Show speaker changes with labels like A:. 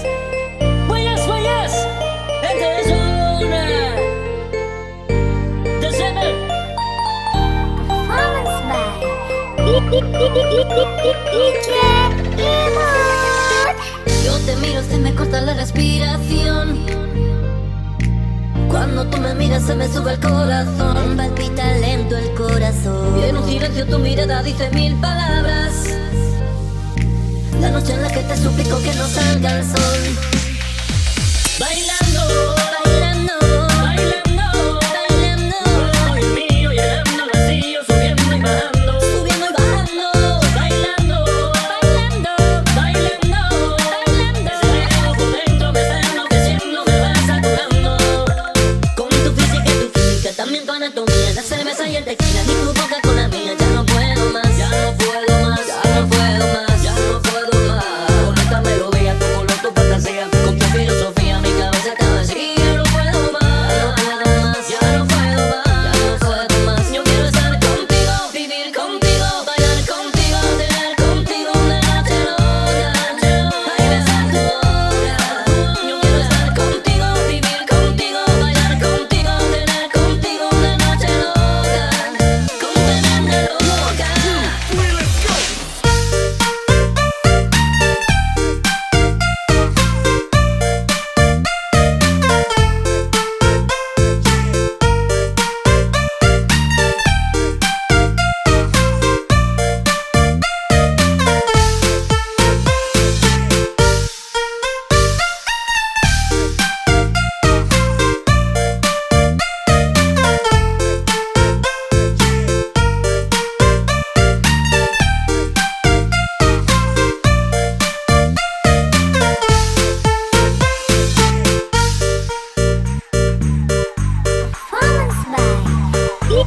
A: yes, well, yes. Esta es una. December.
B: Performance by.
C: Yo te miro, se me corta la respiración. Cuando tú me miras, se me sube el corazón. Palpita lento el corazón. Y en un silencio tu mirada dice mil palabras. La noche en la que te suplico que no salga el sol.
A: Bailando.